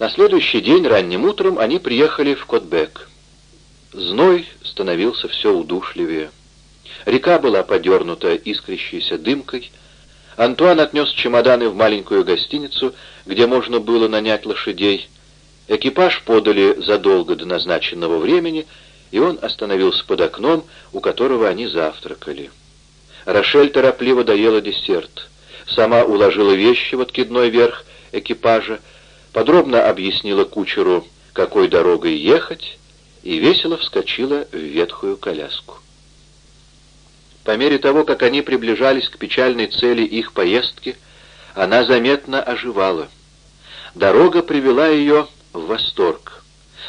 На следующий день ранним утром они приехали в Котбек. Зной становился все удушливее. Река была подернута искрящейся дымкой. Антуан отнес чемоданы в маленькую гостиницу, где можно было нанять лошадей. Экипаж подали задолго до назначенного времени, и он остановился под окном, у которого они завтракали. Рошель торопливо доела десерт. Сама уложила вещи в откидной верх экипажа, подробно объяснила кучеру, какой дорогой ехать, и весело вскочила в ветхую коляску. По мере того, как они приближались к печальной цели их поездки, она заметно оживала. Дорога привела ее в восторг.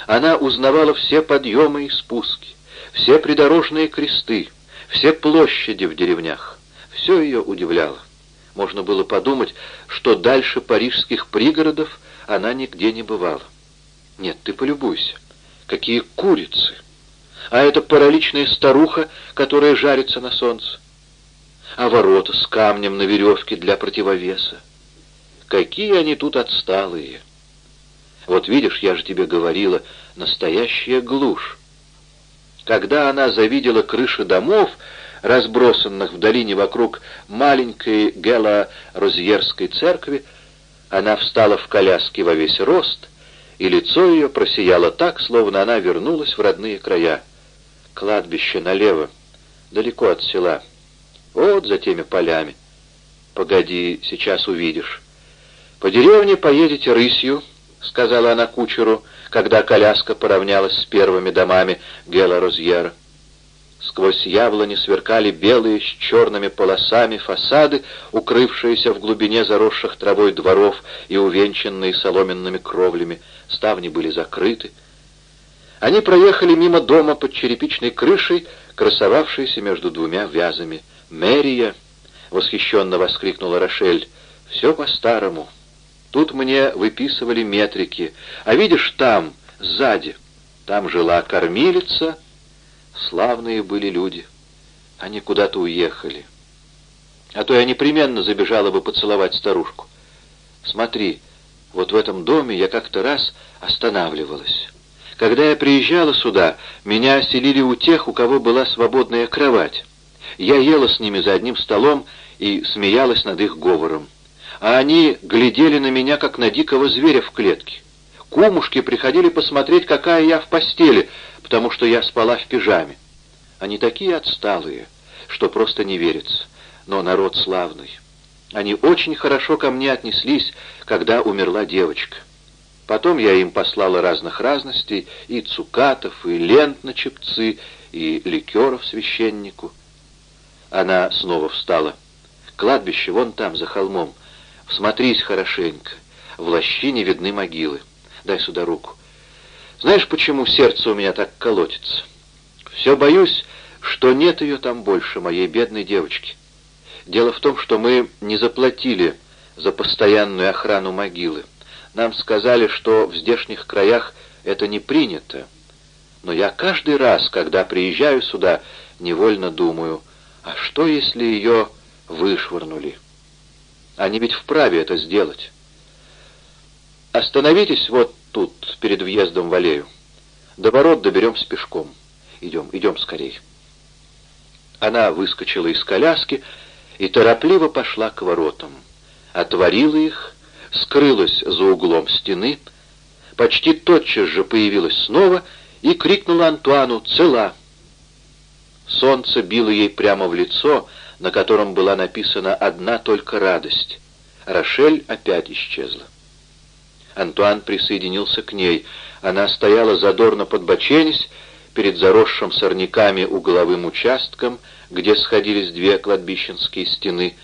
Она узнавала все подъемы и спуски, все придорожные кресты, все площади в деревнях. Все ее удивляло. Можно было подумать, что дальше парижских пригородов она нигде не бывала. Нет, ты полюбуйся. Какие курицы! А это параличная старуха, которая жарится на солнце. А ворота с камнем на веревке для противовеса. Какие они тут отсталые! Вот видишь, я же тебе говорила, настоящая глушь. Когда она завидела крыши домов, разбросанных в долине вокруг маленькой Гела-Розьерской церкви, она встала в коляске во весь рост, и лицо ее просияло так, словно она вернулась в родные края. Кладбище налево, далеко от села. Вот за теми полями. Погоди, сейчас увидишь. По деревне поедете рысью, — сказала она кучеру, когда коляска поравнялась с первыми домами Гела-Розьера. Сквозь яблони сверкали белые с черными полосами фасады, укрывшиеся в глубине заросших травой дворов и увенчанные соломенными кровлями. Ставни были закрыты. Они проехали мимо дома под черепичной крышей, красовавшейся между двумя вязами. «Мэрия!» — восхищенно воскликнула Рошель. «Все по-старому». Тут мне выписывали метрики. А видишь, там, сзади, там жила кормилица. Славные были люди. Они куда-то уехали. А то я непременно забежала бы поцеловать старушку. Смотри, вот в этом доме я как-то раз останавливалась. Когда я приезжала сюда, меня оселили у тех, у кого была свободная кровать. Я ела с ними за одним столом и смеялась над их говором а они глядели на меня, как на дикого зверя в клетке. Кумушки приходили посмотреть, какая я в постели, потому что я спала в пижаме. Они такие отсталые, что просто не верится, но народ славный. Они очень хорошо ко мне отнеслись, когда умерла девочка. Потом я им послала разных разностей, и цукатов, и лент на чепцы, и ликеров священнику. Она снова встала. Кладбище вон там, за холмом. Смотрись хорошенько. В лощине видны могилы. Дай сюда руку. Знаешь, почему сердце у меня так колотится? Все боюсь, что нет ее там больше, моей бедной девочки. Дело в том, что мы не заплатили за постоянную охрану могилы. Нам сказали, что в здешних краях это не принято. Но я каждый раз, когда приезжаю сюда, невольно думаю, а что, если ее вышвырнули? Они ведь вправе это сделать. Остановитесь вот тут, перед въездом в аллею. До ворот доберемся пешком. Идем, идем скорей. Она выскочила из коляски и торопливо пошла к воротам. Отворила их, скрылась за углом стены, почти тотчас же появилась снова и крикнула Антуану «Цела!». Солнце било ей прямо в лицо, на котором была написана одна только радость. Рошель опять исчезла. Антуан присоединился к ней. Она стояла задорно подбоченясь перед заросшим сорняками угловым участком, где сходились две кладбищенские стены.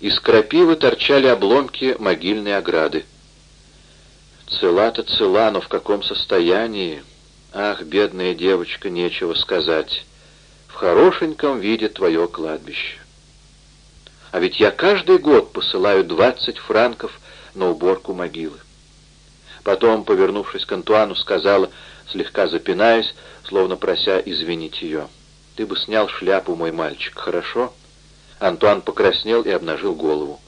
Из крапивы торчали обломки могильной ограды. Цела-то цела, но в каком состоянии? Ах, бедная девочка, нечего сказать в хорошеньком виде твое кладбище. А ведь я каждый год посылаю двадцать франков на уборку могилы. Потом, повернувшись к Антуану, сказала, слегка запинаясь, словно прося извинить ее. «Ты бы снял шляпу, мой мальчик, хорошо?» Антуан покраснел и обнажил голову.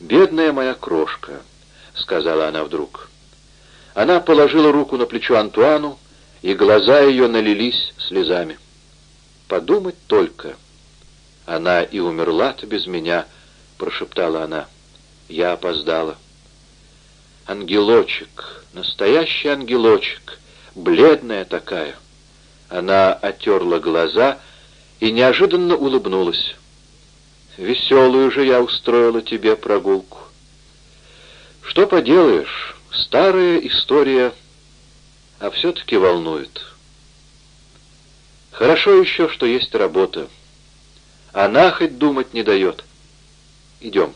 «Бедная моя крошка», — сказала она вдруг. Она положила руку на плечо Антуану, и глаза ее налились слезами. «Подумать только! Она и умерла-то без меня!» — прошептала она. «Я опоздала». «Ангелочек, настоящий ангелочек, бледная такая!» Она оттерла глаза и неожиданно улыбнулась. «Веселую же я устроила тебе прогулку». «Что поделаешь, старая история, а все-таки волнует». «Хорошо еще, что есть работа. Она хоть думать не дает. Идем».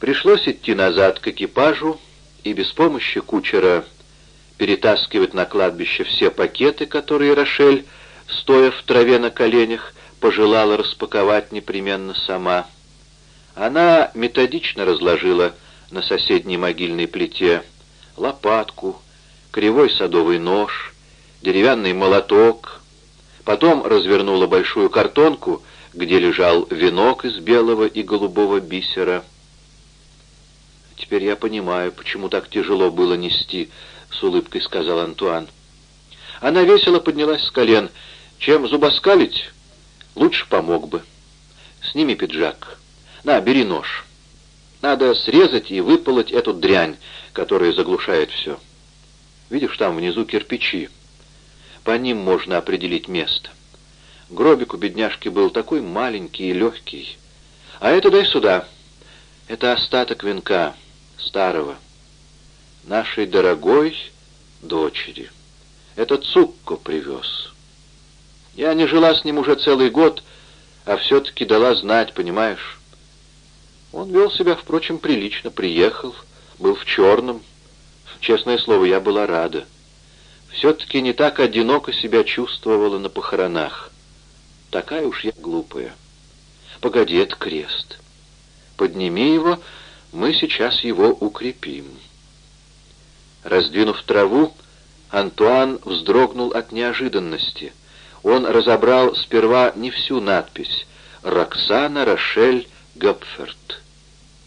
Пришлось идти назад к экипажу, и без помощи кучера перетаскивать на кладбище все пакеты, которые Рошель, стоя в траве на коленях, пожелала распаковать непременно сама. Она методично разложила на соседней могильной плите лопатку, кривой садовый нож, деревянный молоток, потом развернула большую картонку, где лежал венок из белого и голубого бисера. «Теперь я понимаю, почему так тяжело было нести», — с улыбкой сказал Антуан. Она весело поднялась с колен. «Чем зубоскалить? Лучше помог бы. Сними пиджак. На, бери нож. Надо срезать и выполоть эту дрянь, которая заглушает все. Видишь, там внизу кирпичи. По ним можно определить место. Гробик у бедняжки был такой маленький и легкий. А это дай сюда. Это остаток венка, старого нашей дорогой дочери. Это Цукко привез. Я не жила с ним уже целый год, а все-таки дала знать, понимаешь? Он вел себя, впрочем, прилично, приехал, был в черном. Честное слово, я была рада. Все-таки не так одиноко себя чувствовала на похоронах. Такая уж я глупая. Погоди, это крест. Подними его, мы сейчас его укрепим. Раздвинув траву, Антуан вздрогнул от неожиданности. Он разобрал сперва не всю надпись «Роксана Рошель Гопферт».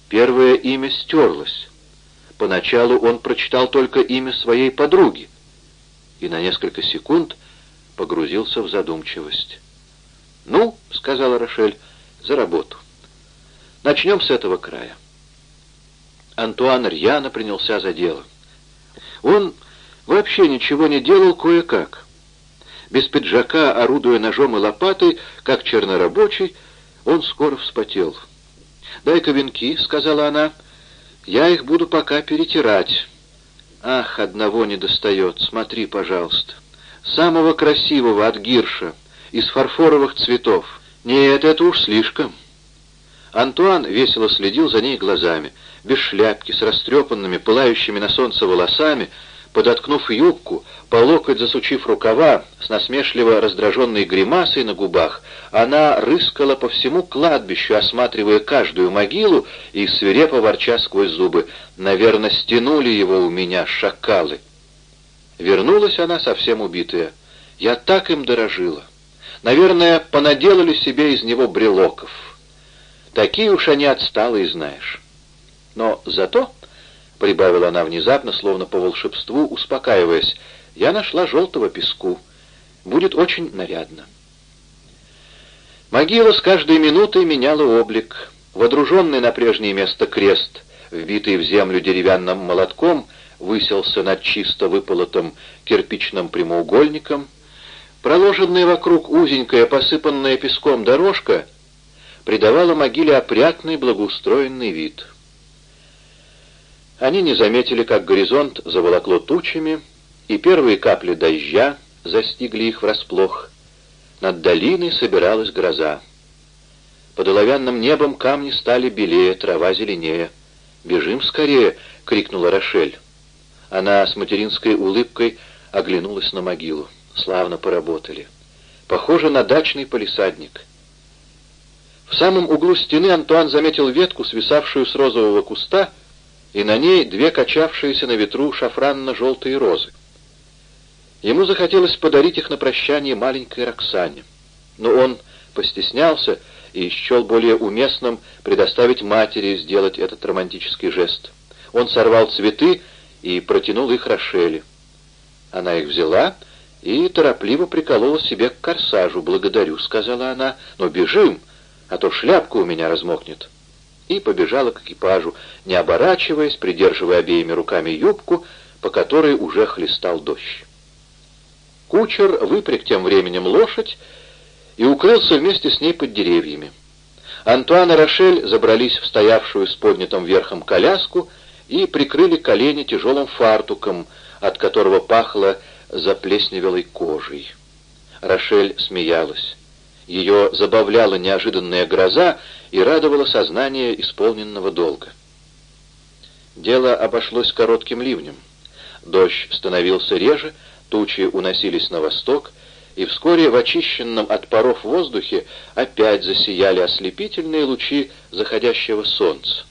Первое имя стерлось. Поначалу он прочитал только имя своей подруги и на несколько секунд погрузился в задумчивость. «Ну», — сказала Рошель, — «за работу. Начнем с этого края». Антуан рьяно принялся за дело. Он вообще ничего не делал кое-как. Без пиджака, орудуя ножом и лопатой, как чернорабочий, он скоро вспотел. «Дай-ка венки», — сказала она, — «я их буду пока перетирать». «Ах, одного не достает, смотри, пожалуйста. Самого красивого от гирша, из фарфоровых цветов. Нет, это уж слишком». Антуан весело следил за ней глазами — без шляпки, с растрепанными, пылающими на солнце волосами, подоткнув юбку, по локоть засучив рукава, с насмешливо раздраженной гримасой на губах, она рыскала по всему кладбищу, осматривая каждую могилу и свирепо ворча сквозь зубы. «Наверное, стянули его у меня шакалы». Вернулась она совсем убитая. Я так им дорожила. Наверное, понаделали себе из него брелоков. Такие уж они отсталые, знаешь. Но зато, — прибавила она внезапно, словно по волшебству, успокаиваясь, — я нашла желтого песку. Будет очень нарядно. Могила с каждой минутой меняла облик. Водруженный на прежнее место крест, вбитый в землю деревянным молотком, выселся над чисто выполотым кирпичным прямоугольником. Проложенная вокруг узенькая, посыпанная песком дорожка придавала могиле опрятный благоустроенный вид — они не заметили, как горизонт заволокло тучами, и первые капли дождя застигли их врасплох. Над долиной собиралась гроза. Под оловянным небом камни стали белее, трава зеленее. «Бежим скорее!» — крикнула Рошель. Она с материнской улыбкой оглянулась на могилу. Славно поработали. Похоже на дачный полисадник. В самом углу стены Антуан заметил ветку, свисавшую с розового куста, и на ней две качавшиеся на ветру шафранно-желтые розы. Ему захотелось подарить их на прощание маленькой Роксане, но он постеснялся и счел более уместным предоставить матери сделать этот романтический жест. Он сорвал цветы и протянул их Рошели. Она их взяла и торопливо приколола себе к корсажу. «Благодарю», — сказала она, — «но бежим, а то шляпка у меня размокнет». И побежала к экипажу, не оборачиваясь, придерживая обеими руками юбку, по которой уже хлестал дождь. Кучер выпряг тем временем лошадь и укрылся вместе с ней под деревьями. Антуан и Рошель забрались в стоявшую с поднятым верхом коляску и прикрыли колени тяжелым фартуком, от которого пахло заплесневелой кожей. Рошель смеялась. Ее забавляла неожиданная гроза и радовало сознание исполненного долга. Дело обошлось коротким ливнем. Дождь становился реже, Тучи уносились на восток, и вскоре в очищенном от паров воздухе опять засияли ослепительные лучи заходящего солнца.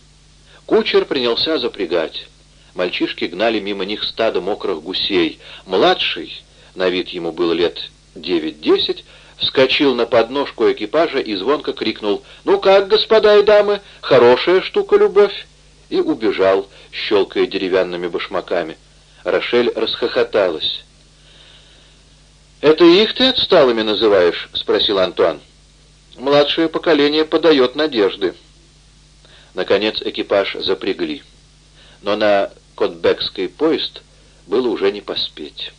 Кучер принялся запрягать. Мальчишки гнали мимо них стадо мокрых гусей. Младший, на вид ему было лет девять-десять, вскочил на подножку экипажа и звонко крикнул «Ну как, господа и дамы, хорошая штука любовь!» и убежал, щелкая деревянными башмаками. Рошель расхохоталась. «Это их ты отсталыми называешь?» — спросил Антуан. «Младшее поколение подает надежды». Наконец экипаж запрягли. Но на Котбекский поезд было уже не поспеть.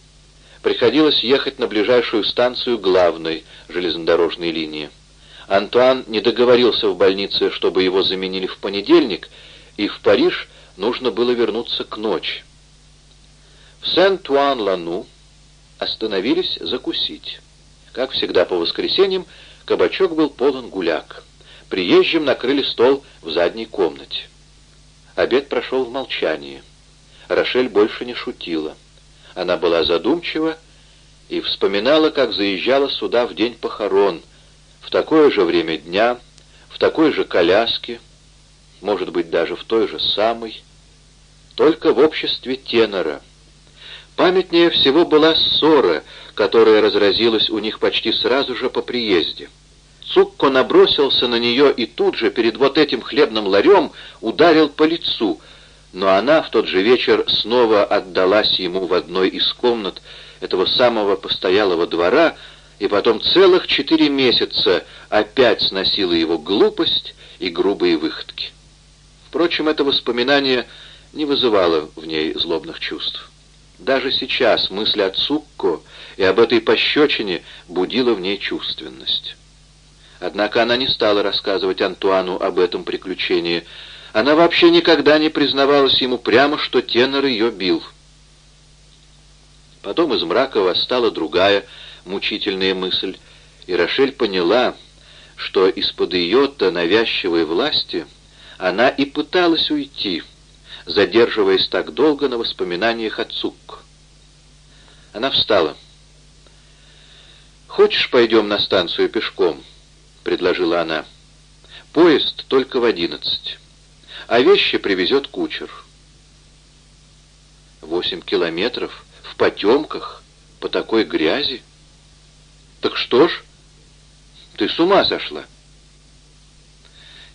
Приходилось ехать на ближайшую станцию главной железнодорожной линии. Антуан не договорился в больнице, чтобы его заменили в понедельник, и в Париж нужно было вернуться к ночи. В Сен-Туан-Лану остановились закусить. Как всегда по воскресеньям, кабачок был полон гуляк. Приезжим накрыли стол в задней комнате. Обед прошел в молчании. Рошель больше не шутила. Она была задумчива и вспоминала, как заезжала сюда в день похорон, в такое же время дня, в такой же коляске, может быть, даже в той же самой, только в обществе тенора — Памятнее всего была ссора, которая разразилась у них почти сразу же по приезде. Цукко набросился на нее и тут же перед вот этим хлебным ларем ударил по лицу, но она в тот же вечер снова отдалась ему в одной из комнат этого самого постоялого двора, и потом целых четыре месяца опять сносила его глупость и грубые выходки. Впрочем, это воспоминание не вызывало в ней злобных чувств. Даже сейчас мысль о Цукко и об этой пощечине будила в ней чувственность. Однако она не стала рассказывать Антуану об этом приключении. Она вообще никогда не признавалась ему прямо, что тенор ее бил. Потом из мрака восстала другая мучительная мысль, и Рошель поняла, что из-под ее-то навязчивой власти она и пыталась уйти — задерживаясь так долго на воспоминаниях о Цукко. Она встала. «Хочешь, пойдем на станцию пешком?» — предложила она. «Поезд только в одиннадцать, а вещи привезет кучер». «Восемь километров в потемках, по такой грязи? Так что ж, ты с ума сошла?»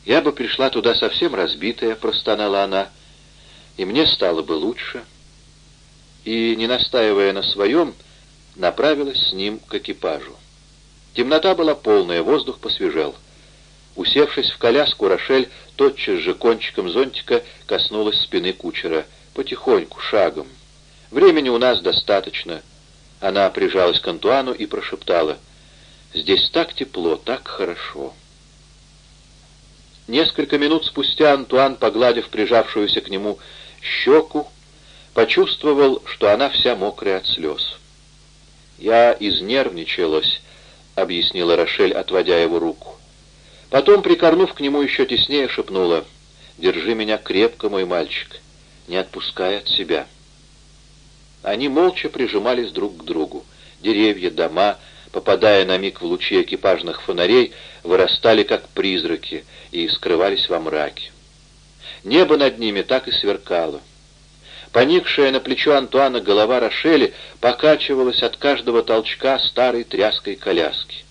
«Я бы пришла туда совсем разбитая», — простонала она, — и мне стало бы лучше. И, не настаивая на своем, направилась с ним к экипажу. Темнота была полная, воздух посвежел. Усевшись в коляску, Рошель тотчас же кончиком зонтика коснулась спины кучера. Потихоньку, шагом. Времени у нас достаточно. Она прижалась к Антуану и прошептала. «Здесь так тепло, так хорошо». Несколько минут спустя Антуан, погладив прижавшуюся к нему щеку, почувствовал, что она вся мокрая от слез. «Я изнервничалась», — объяснила Рошель, отводя его руку. Потом, прикорнув к нему еще теснее, шепнула, «Держи меня крепко, мой мальчик, не отпускай от себя». Они молча прижимались друг к другу. Деревья, дома, попадая на миг в лучи экипажных фонарей, вырастали как призраки и скрывались во мраке. Небо над ними так и сверкало. Поникшая на плечо Антуана голова Рошели покачивалась от каждого толчка старой тряской коляски.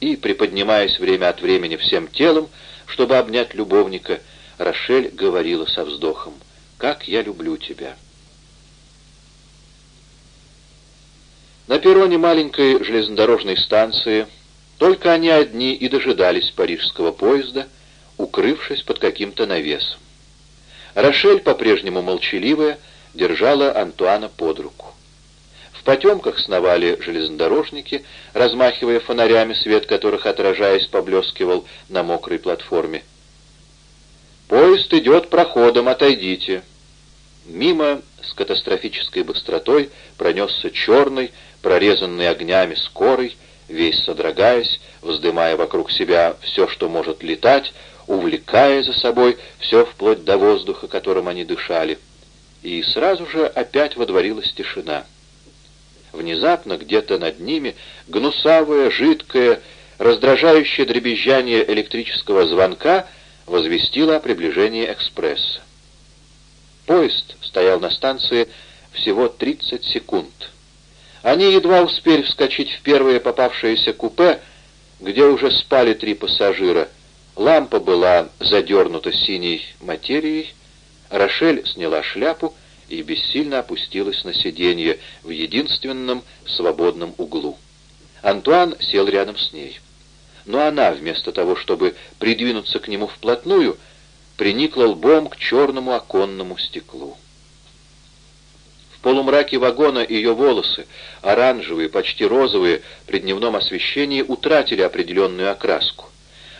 И, приподнимаясь время от времени всем телом, чтобы обнять любовника, Рошель говорила со вздохом, как я люблю тебя». На перроне маленькой железнодорожной станции только они одни и дожидались парижского поезда, укрывшись под каким-то навесом. Рошель, по-прежнему молчаливая, держала Антуана под руку. Потемках сновали железнодорожники, размахивая фонарями, свет которых, отражаясь, поблескивал на мокрой платформе. «Поезд идет проходом, отойдите!» Мимо с катастрофической быстротой пронесся черный, прорезанный огнями скорый, весь содрогаясь, вздымая вокруг себя все, что может летать, увлекая за собой все вплоть до воздуха, которым они дышали. И сразу же опять водворилась тишина. Внезапно где-то над ними гнусавое, жидкое, раздражающее дребезжание электрического звонка возвестило о приближении экспресса. Поезд стоял на станции всего 30 секунд. Они едва успели вскочить в первое попавшееся купе, где уже спали три пассажира. Лампа была задернута синей материей, Рошель сняла шляпу и бессильно опустилась на сиденье в единственном свободном углу. Антуан сел рядом с ней. Но она, вместо того, чтобы придвинуться к нему вплотную, приникла лбом к черному оконному стеклу полумраке вагона ее волосы, оранжевые, почти розовые, при дневном освещении, утратили определенную окраску.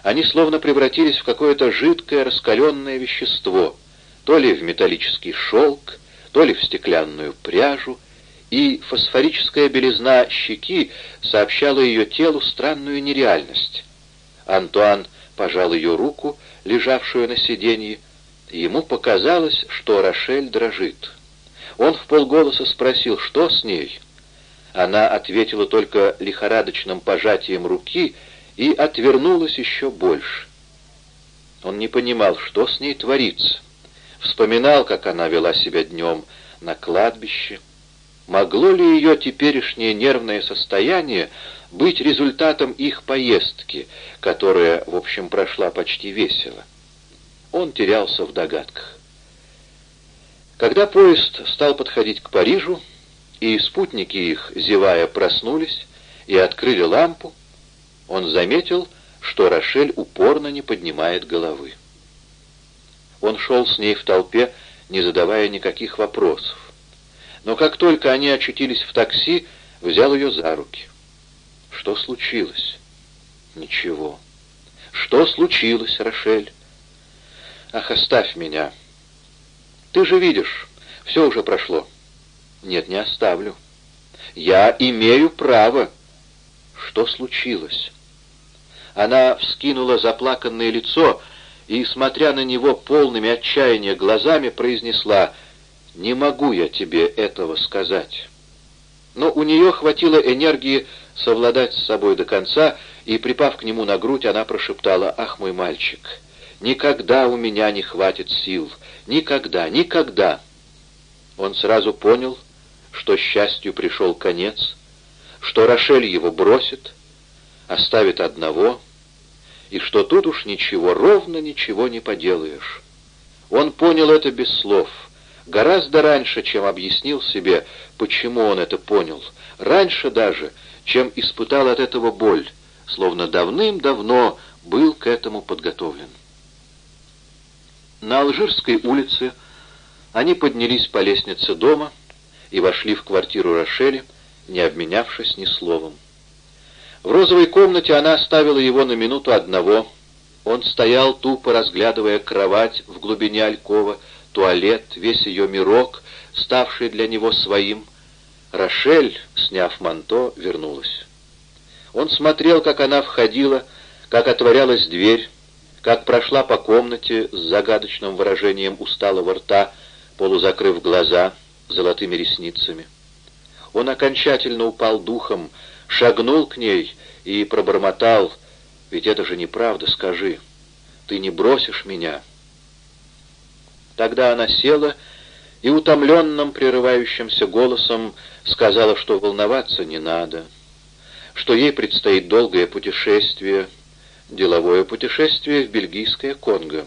Они словно превратились в какое-то жидкое раскаленное вещество, то ли в металлический шелк, то ли в стеклянную пряжу, и фосфорическая белизна щеки сообщала ее телу странную нереальность. Антуан пожал ее руку, лежавшую на сиденье, ему показалось, что Рошель дрожит. Он в полголоса спросил, что с ней. Она ответила только лихорадочным пожатием руки и отвернулась еще больше. Он не понимал, что с ней творится. Вспоминал, как она вела себя днем на кладбище. Могло ли ее теперешнее нервное состояние быть результатом их поездки, которая, в общем, прошла почти весело? Он терялся в догадках. Когда поезд стал подходить к Парижу, и спутники их, зевая, проснулись и открыли лампу, он заметил, что Рошель упорно не поднимает головы. Он шел с ней в толпе, не задавая никаких вопросов. Но как только они очутились в такси, взял ее за руки. Что случилось? Ничего. Что случилось, Рошель? Ах, оставь меня. Ты же видишь, все уже прошло. Нет, не оставлю. Я имею право. Что случилось? Она вскинула заплаканное лицо и, смотря на него полными отчаяния глазами, произнесла «Не могу я тебе этого сказать». Но у нее хватило энергии совладать с собой до конца, и, припав к нему на грудь, она прошептала «Ах, мой мальчик, никогда у меня не хватит сил, Никогда, никогда. Он сразу понял, что счастью пришел конец, что Рошель его бросит, оставит одного, и что тут уж ничего, ровно ничего не поделаешь. Он понял это без слов, гораздо раньше, чем объяснил себе, почему он это понял, раньше даже, чем испытал от этого боль, словно давным-давно был к этому подготовлен. На Алжирской улице они поднялись по лестнице дома и вошли в квартиру Рошели, не обменявшись ни словом. В розовой комнате она оставила его на минуту одного. Он стоял, тупо разглядывая кровать в глубине алькова, туалет, весь ее мирок, ставший для него своим. Рошель, сняв манто, вернулась. Он смотрел, как она входила, как отворялась дверь, как прошла по комнате с загадочным выражением усталого рта, полузакрыв глаза золотыми ресницами. Он окончательно упал духом, шагнул к ней и пробормотал, «Ведь это же неправда, скажи, ты не бросишь меня». Тогда она села и утомленным, прерывающимся голосом сказала, что волноваться не надо, что ей предстоит долгое путешествие, деловое путешествие в бельгийское Конго.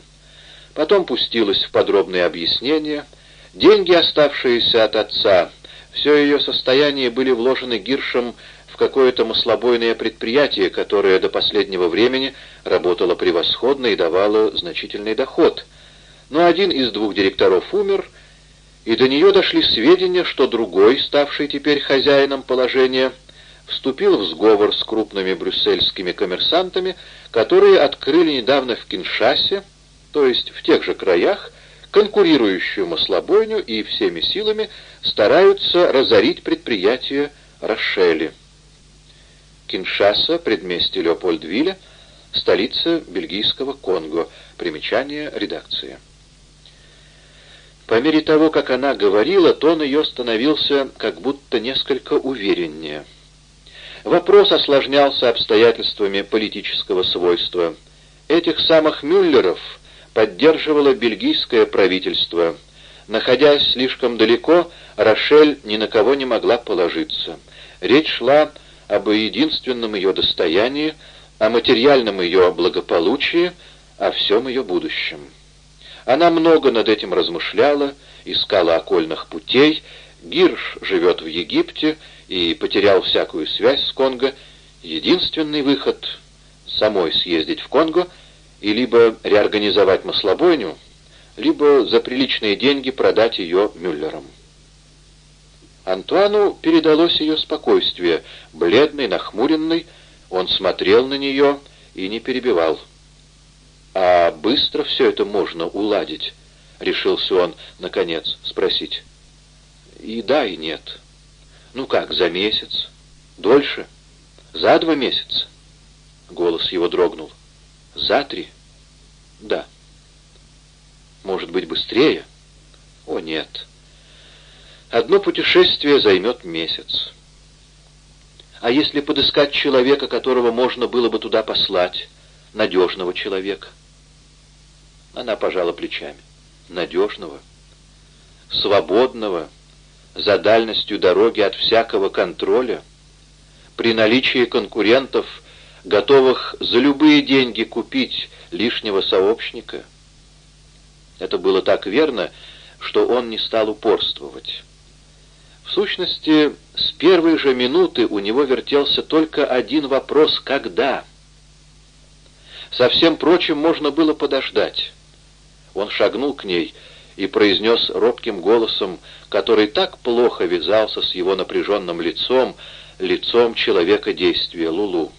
Потом пустилась в подробные объяснения, Деньги, оставшиеся от отца, все ее состояние были вложены Гиршем какое-то маслобойное предприятие, которое до последнего времени работало превосходно и давало значительный доход. Но один из двух директоров умер, и до нее дошли сведения, что другой, ставший теперь хозяином положения, вступил в сговор с крупными брюссельскими коммерсантами, которые открыли недавно в Киншасе, то есть в тех же краях, конкурирующую маслобойню и всеми силами стараются разорить предприятие Рошели. Киншаса, предместье Леопольдвилля, столица бельгийского Конго. Примечание редакции. По мере того, как она говорила, тон ее становился как будто несколько увереннее. Вопрос осложнялся обстоятельствами политического свойства. Этих самых Мюллеров поддерживало бельгийское правительство. Находясь слишком далеко, Рошель ни на кого не могла положиться. Речь шла об единственном ее достоянии, о материальном ее благополучии, о всем ее будущем. Она много над этим размышляла, искала окольных путей. Гирш живет в Египте и потерял всякую связь с Конго. Единственный выход — самой съездить в Конго и либо реорганизовать маслобойню, либо за приличные деньги продать ее Мюллерам. Антуану передалось ее спокойствие. Бледный, нахмуренный, он смотрел на нее и не перебивал. «А быстро все это можно уладить?» — решился он, наконец, спросить. «И да, и нет». «Ну как, за месяц? Дольше? За два месяца?» Голос его дрогнул. «За три?» «Да». «Может быть, быстрее?» «О, нет. Одно путешествие займет месяц. А если подыскать человека, которого можно было бы туда послать, надежного человека?» Она пожала плечами. «Надежного, свободного» за дальностью дороги от всякого контроля, при наличии конкурентов, готовых за любые деньги купить лишнего сообщника. Это было так верно, что он не стал упорствовать. В сущности, с первой же минуты у него вертелся только один вопрос «когда?». Со всем прочим можно было подождать. Он шагнул к ней и произнес робким голосом, который так плохо вязался с его напряженным лицом, лицом человека действия Лулу.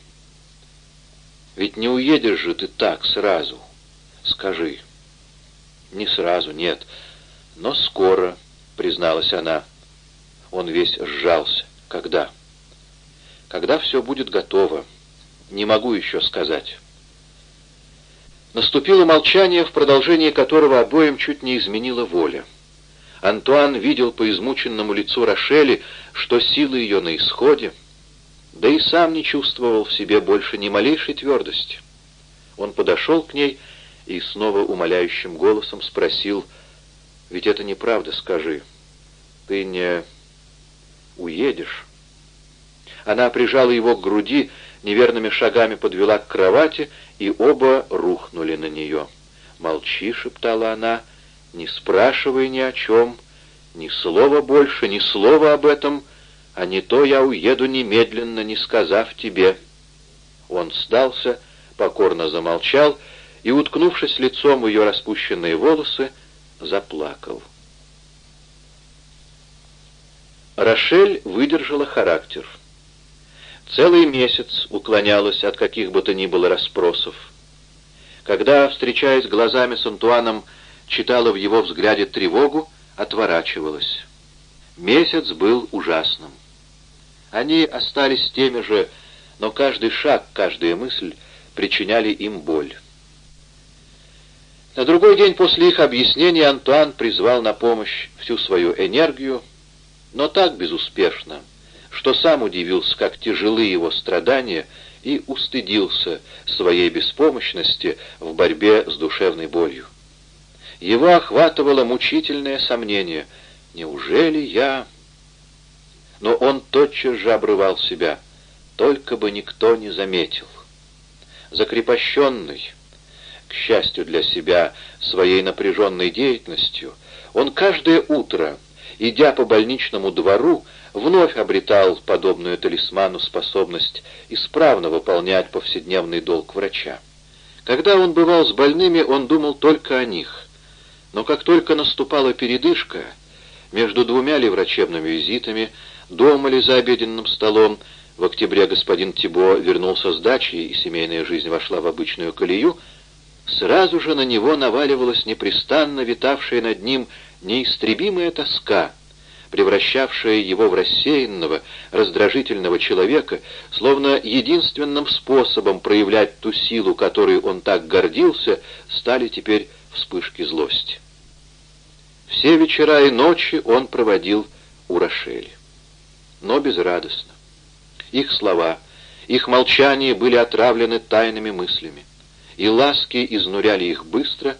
«Ведь не уедешь же ты так сразу. Скажи». «Не сразу, нет, но скоро», — призналась она. Он весь сжался. «Когда?» «Когда все будет готово. Не могу еще сказать». Наступило молчание, в продолжении которого обоим чуть не изменила воля. Антуан видел по измученному лицу Рошели, что силы ее на исходе, да и сам не чувствовал в себе больше ни малейшей твердости. Он подошел к ней и снова умоляющим голосом спросил, «Ведь это неправда, скажи. Ты не уедешь?» Она прижала его к груди, неверными шагами подвела к кровати, и оба рухнули на нее. «Молчи», — шептала она, — «не спрашивай ни о чем, ни слова больше, ни слова об этом, а не то я уеду немедленно, не сказав тебе». Он сдался, покорно замолчал и, уткнувшись лицом в ее распущенные волосы, заплакал. Рошель выдержала характер. Целый месяц уклонялась от каких бы то ни было расспросов. Когда, встречаясь глазами с Антуаном, читала в его взгляде тревогу, отворачивалась. Месяц был ужасным. Они остались теми же, но каждый шаг, каждая мысль причиняли им боль. На другой день после их объяснений Антуан призвал на помощь всю свою энергию, но так безуспешно, что сам удивился, как тяжелы его страдания, и устыдился своей беспомощности в борьбе с душевной болью. Его охватывало мучительное сомнение. «Неужели я...» Но он тотчас же обрывал себя. Только бы никто не заметил. Закрепощенный, к счастью для себя, своей напряженной деятельностью, Он каждое утро, идя по больничному двору, вновь обретал подобную талисману способность исправно выполнять повседневный долг врача. Когда он бывал с больными, он думал только о них. Но как только наступала передышка, между двумя ли врачебными визитами, дома ли за обеденным столом, в октябре господин Тибо вернулся с дачи, и семейная жизнь вошла в обычную колею, сразу же на него наваливалась непрестанно витавшая над ним неистребимая тоска, превращавшая его в рассеянного, раздражительного человека, словно единственным способом проявлять ту силу, которой он так гордился, стали теперь вспышки злости. Все вечера и ночи он проводил у Рошели. Но безрадостно. Их слова, их молчание были отравлены тайными мыслями, и ласки изнуряли их быстро,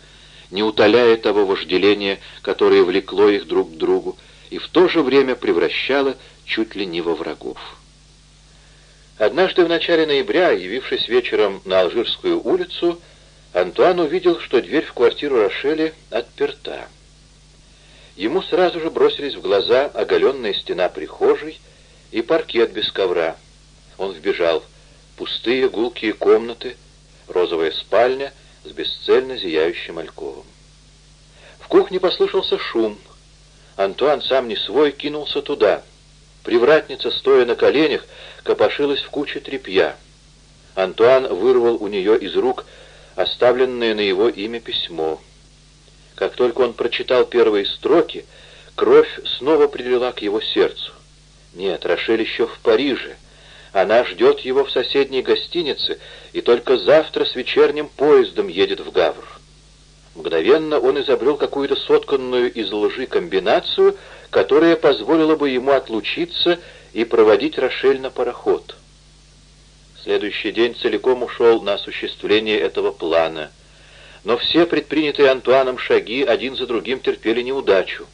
не утоляя того вожделения, которое влекло их друг к другу, и в то же время превращало чуть ли не во врагов. Однажды в начале ноября, явившись вечером на Алжирскую улицу, Антуан увидел, что дверь в квартиру Рошели отперта. Ему сразу же бросились в глаза оголенная стена прихожей и паркет без ковра. Он вбежал. Пустые гулкие комнаты, розовая спальня с бесцельно зияющим альковом. В кухне послышался шум. Антуан, сам не свой, кинулся туда. Привратница, стоя на коленях, копошилась в куче тряпья. Антуан вырвал у нее из рук оставленное на его имя письмо. Как только он прочитал первые строки, кровь снова прилила к его сердцу. Нет, Рошель еще в Париже. Она ждет его в соседней гостинице и только завтра с вечерним поездом едет в Гавр. Мгновенно он изобрел какую-то сотканную из лжи комбинацию, которая позволила бы ему отлучиться и проводить Рошель на пароход. Следующий день целиком ушел на осуществление этого плана. Но все предпринятые Антуаном шаги один за другим терпели неудачу.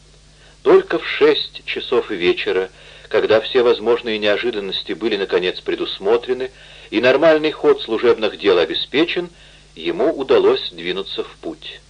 Только в шесть часов вечера, когда все возможные неожиданности были наконец предусмотрены и нормальный ход служебных дел обеспечен, ему удалось двинуться в путь.